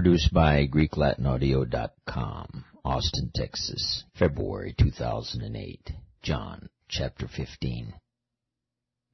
Produced by GreekLatinAudio.com, Austin, Texas, February 2008. John, chapter 15.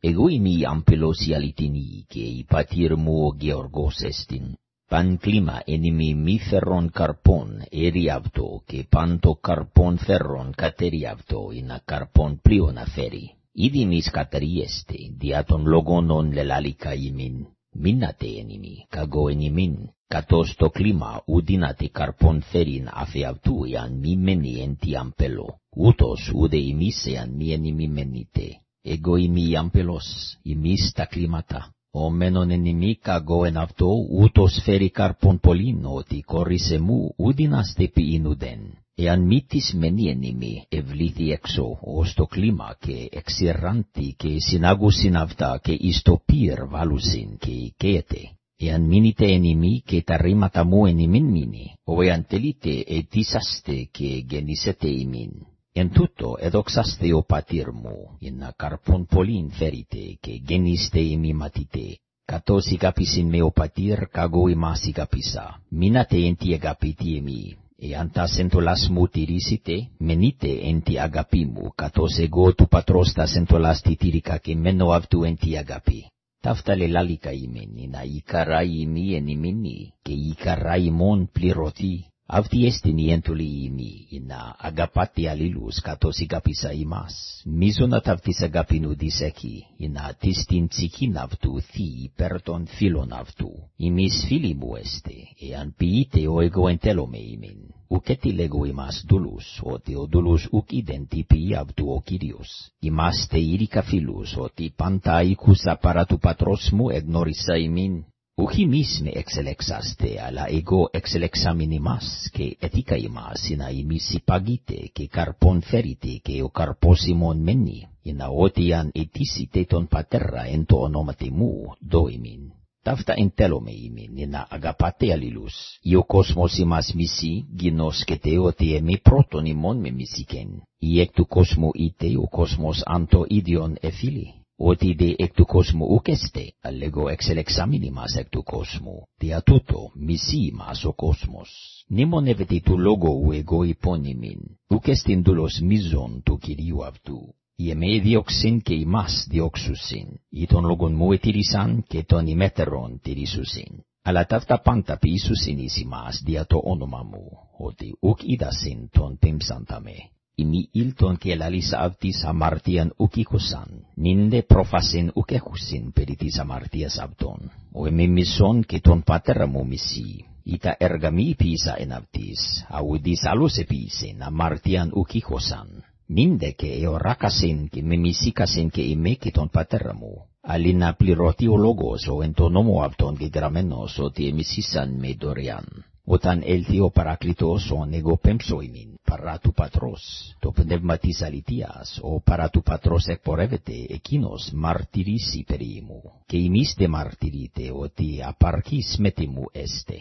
Εγώ είμαι η αμπελός η αληθινή και η πατήρ μου ο Γεωργός εστιν. Παν κλίμα ενήμι μη φερών καρπών εριαυτό και παν το καρπών φερών κατεριαυτό είναι καρπών πλοίον αφέρει. Ήδη μης κατεριέστε δια των λόγων λελάλικα ημίν. Μείνατε ενήμι, καγώ ενήμιν, κατός το κλίμα ουδύνατε καρπών φέρειν αφεαυτού εάν μη μένει εν τι αμπελό, ούτως ουδε ημίς εάν μη ενημιμένετε. Εγώ είμαι η αμπελός, ημίς τα κλίματα. Ο μένον ενημή καγώ εν αυτό, ούτως φέρει καρπών πολλήν, ότι κόρησε μου ουδυνάστε ποιήν ουδέν. Εάν μήτης μένει ενημή, ευλήθη έξω, ως το κλίμα και εξηράντη και συνάγουσιν αυτά και εις το πυρ βάλουσιν και οικέεται. Εάν μείνετε ενημή και τα ρήματα μου ενημίν μείνει, ο εάν τελείτε ετήσαστε και γεννήσετε ημίν. Εν τούτο εδοξάστε ο πατήρ μου, ενα καρπών πολλήν φέρετε και γεννήστε ημιμάτητε. Κατός ηγάπησιν με ο πατήρ, καγώ ημάς ηγάπησα. Μείνατε εν τη αγαπητή εμεί, εάν τας σεντολάς μου τηρήσετε, μενείτε εν τη αγάπη μου, κατός εγώ του πατρός τας σεντολάς τη τηρήκα και μένω αυτού εν τη αγάπη. Ταύτα λελάλικα ημεν, να η καρά ημί εν ημίνη, και η καρά ημών πληρωθεί. Αυτή εστιν η εντολή ημί, να αγαπάτε αλλήλους κατός ηγαπήσα ημάς. Μίζωνα ταυτής αγάπην ουδής έχει, να της την ψυχήν αυτού θύ υπέρ των φίλων αυτού. Ημείς φίλοι μου εστε, εάν ποιείτε ο εγώ εντέλομαι ημίν. Ουκέτι λέγω ημάς δούλους, ότι ο δούλους ουκ είδεν τι ποιεί αυτού ο Κύριος. Είμαστε ήρικα φίλους, ότι πάντα ήκουσα παρά του πατρός μου εγνώρισα ημίν. Ούχι μης με εξελεξάστε, αλλά εγώ εξελεξάμιν ημάς, και ετίκα ημάς, να ημείς υπαγείτε, και καρπών φέρετε, και ο καρπός ημών μένει, να ότι αν ετήσετε τον πατέρα εν το ονόματι μου, δω ημίν. Ταύτα εν τέλομαι ημίν, να αγαπάτε αλληλούς. Ή ο κόσμος ημάς μισή, γινώσκετε ότι εμεί πρώτον ημών με μισήκεν. Ή εκ του κόσμου είτε ο κόσμος αν το ίδιον εφίλει ότι δε εκ του κόσμου ουκ εστε, αλληγο εξελεξάμιν ημάς εκ του κόσμου, δια τούτο μισή ημάς ο κόσμος. Νημονεύεται του λόγου ου εγώ υπόνυμιν, ουκ εστιν δούλος μίζων του Κυρίου αυτού. Οι εμέ διώξιν και ημάς διώξουσιν, ή τον λόγον μου ετηρήσαν και τον ημέτερον τηρήσουσιν. Αλλά ταύτα πάντα ποιήσουσιν εις ημάς δια το όνομα μου, ότι ουκ είδασιν τον πέμψαντα με imi ilton και λαλίσα αυτής αμαρτίαν ουκ ήκουσαν, νίνδε πρόφασιν ουκ έχουσιν περί της αμαρτίας αυτών. Ο εμεί μισόν και τον πατέρα μου μισή, ή τα έργα μη ποιήσα εν αυτής, αουδής άλλος επίησεν αμαρτίαν ουκ ήκουσαν. Νίνδε και εωράκασιν και με μισήκασιν και εμέ και τον πατέρα μου. Αλλή να πληρωθεί ο λόγος ο εν το νόμο αυτόν γεγραμμένος ότι εμισήσαν με δωρεάν. Όταν έλθει ο παράκλητος ον εγώ πέμψω ημίν, παρά του πατρός, το πνεύμα της αληθείας, ο παρά του πατρός εκπορεύεται, εκείνος μαρτυρήσει περί μου, και ημείς δε μαρτυρείτε ότι απαρκής μέτη μου έστε.